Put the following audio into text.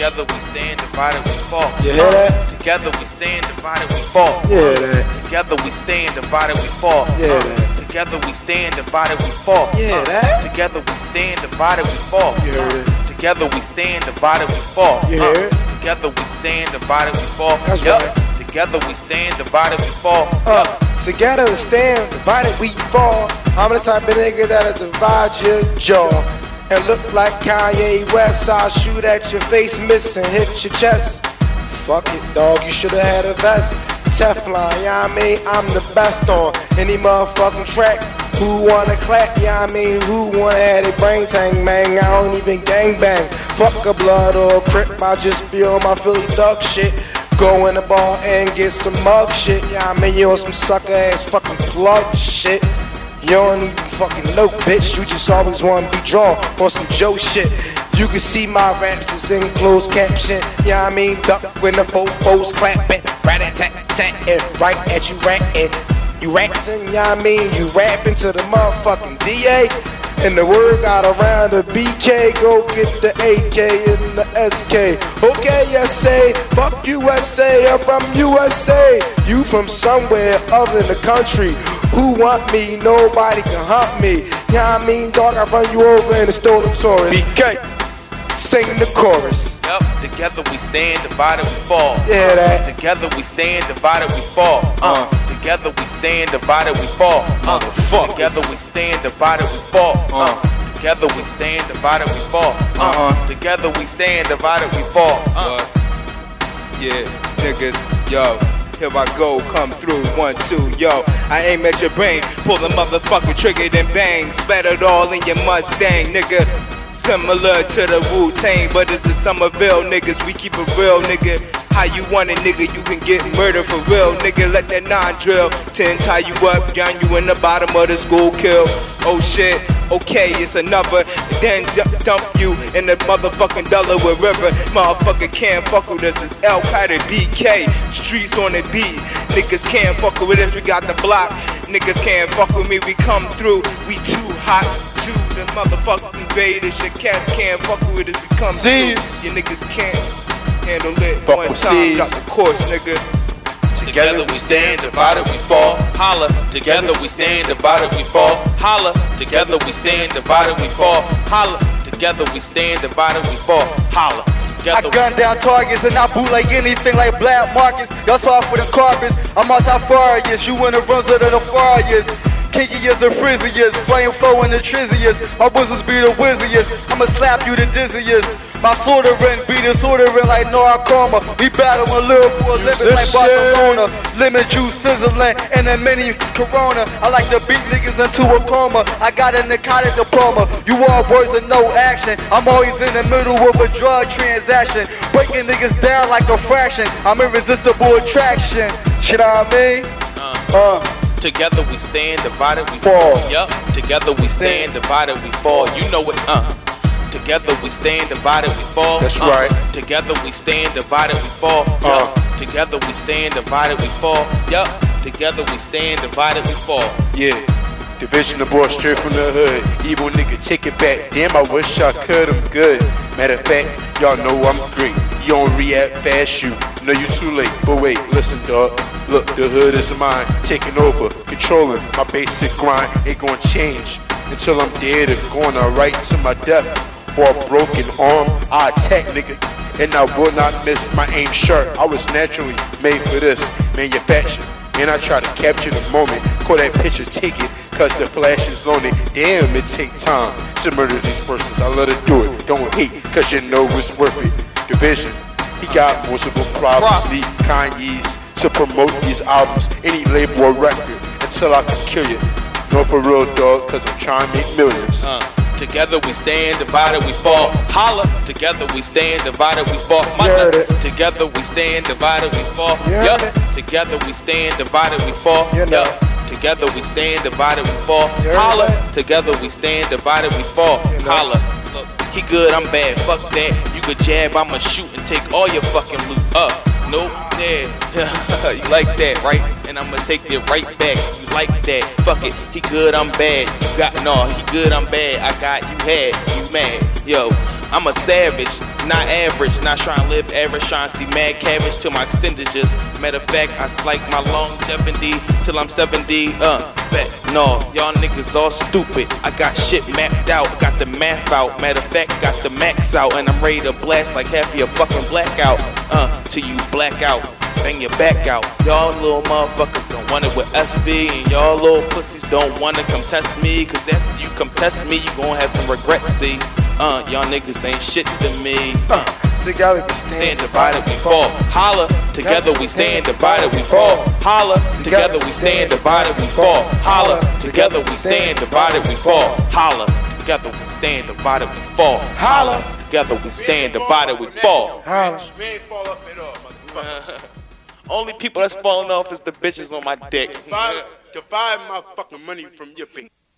Together we stand, divided we fall. You hear that? Together we stand, divided we fall. Yeah, that. Together we stand, divided we fall. Yeah, Uh, that. Together we stand, divided we fall. Yeah, Uh, that. Together we stand, divided we fall. You heard Uh, it. Together we stand, divided we fall. You Uh, it. Together we stand, divided we fall. That's Yup. right. Together we stand, divided we fall. Uh, together we stand, divided we fall. I'm the type of nigga that'll divide your jaw. And look like Kanye West, I'll shoot at your face, miss and hit your chest. Fuck it, dog, you should've had a vest. Teflon, yeah, I mean, I'm the best on any motherfucking track. Who wanna clap, yeah, I mean, who wanna have a brain tang, man? I don't even gang bang. Fuck a blood or crip, I just be on my Philly thug shit. Go in the bar and get some mug shit. Yeah, I mean, you on some sucker ass fucking plug shit. You don't even fucking know, bitch. You just always wanna be drawn on some Joe shit. You can see my raps is in closed caption. Yeah, I mean, duck when the fofos clapping. Rat a tat tat right at you ratting. You rapping, yeah, I mean, you rapping to the motherfucking DA. And the word got around the BK, go get the AK and the SK. Okay, fuck USA, I'm from USA. You from somewhere other than the country. Who want me? Nobody can hunt me. Yeah, I mean, dog, I run you over in a stolen Taurus. BK, sing the chorus. Yup, together we stand, divided we fall. Yeah, that. Together we stand, divided we fall. Uh, together we stand, divided we fall. Uh, together we stand, divided we fall. Uh, together we stand, divided we fall. Uh, together we stand, divided we fall. Uh, Yeah, niggas, yo. Here I go, come through, one, two, yo. I aim at your brain, pull the motherfucking trigger, then bang. Splatter it all in your Mustang, nigga. Similar to the Wu Tang, but it's the Somerville niggas. We keep it real, nigga. How you want it, nigga? You can get murdered for real, nigga. Let that nine drill. Ten tie you up, gun you in the bottom of the school kill. Oh shit, okay, it's another. Then dump, dump you in the motherfucking Delaware River. Motherfucker can't fuck with us. It's Al Qaeda BK. Streets on the beat. Niggas can't fuck with us. We got the block. Niggas can't fuck with me. We come through. We too hot. To the motherfucking invaders. Your cats can't fuck with us. We come Z's. through. Your niggas can't handle it. Fuck One time, Z's. drop the course, nigga. Together we stand, divided we fall. Holla. Together we stand, divided we fall. Holla. Together we stand, divided we fall. Holla. Together we stand, divided we fall. Holla. I gun down targets and I boot like anything like black markets. Y'all soft with the carpets. I'm multifarious. You in the runs of the nefarious. Kinkiest and frizziest. Flame flow in the trizziest. My bosoms be the wizziest. I'ma slap you the dizziest. My soldering be the soldering like Narcoma. We battle and live for a living like this Barcelona. Lemon juice sizzling and a mini Corona. I like to beat niggas into a coma. I got a narcotic diploma. You all words and no action. I'm always in the middle of a drug transaction. Breaking niggas down like a fraction. I'm irresistible attraction. Shit I mean? Uh. Together we stand, divided we Fall. fall. Yup. Together we stand, divided we fall. You know it. Uh. Together we stand, divided we fall. That's Uh. right. Together we stand, divided we fall. Yup. Together we stand, divided we fall. Yup. Together we stand, divided we fall. Yeah. Division of boy straight from the hood. Evil nigga, take it back. Damn, I wish I could. I'm good. Matter of fact, y'all know I'm great. You don't react fast, you know you too late. But wait, listen, dog. Look, the hood is mine. Taking over, controlling my basic grind. Ain't gonna change until I'm dead and going right to my death. Or a broken arm, I attack, nigga. And I will not miss my aim sharp. I was naturally made for this manufacture. And I try to capture the moment, call that picture, take it, cause the flash is on it. Damn, it take time to murder these persons. I let her do it, don't hate, cause you know it's worth it. Division, he got multiple problems, need Kanye's to promote these albums, any label or record, until I can kill you. No for real, dog, cause I'm trying to make millions. Uh, together we stand, divided we fall. Holla. Together we stand, divided we fall. My You heard nuts. it. Together we stand, divided we fall. Yup. Together we stand, divided we fall. Yup. Together we stand, divided we fall. Holla. Together we stand, divided we fall. Holla. Look, he good, I'm bad. Fuck that. You could jab, I'ma shoot and take all your fucking loot up. Nope, you like that, right? And I'ma take it right back. You like that? Fuck it. He good, I'm bad. You got no. He good, I'm bad. I got you had. You mad? Yo, I'm a savage. not average. Not trying to live average, trying to see mad cabbage till my extendages. Matter of fact, I like my longevity till I'm 70. Uh, bet. No, y'all niggas all stupid. I got shit mapped out, got the math out. Matter of fact, got the max out, and I'm ready to blast like half of your fucking blackout. Uh, till you black out bang your back out. Y'all little motherfuckers don't want it with SV, and y'all little pussies don't wanna come test me. Cause after you come test me, you gon' have some regrets, see. Uh, y'all niggas ain't shit to me. Uh, Together we stand stand divided, we fall. Holla, together we stand divided, we fall. Holla, together we stand divided, we fall. Holla, together we stand divided, we fall. Holla, together we stand divided, we fall. Holla, together we stand divided, we fall. Holla. We ain't fall up at all, motherfucker. Only people that's falling off is the bitches on my dick. Divide, divide my fucking money from your pink.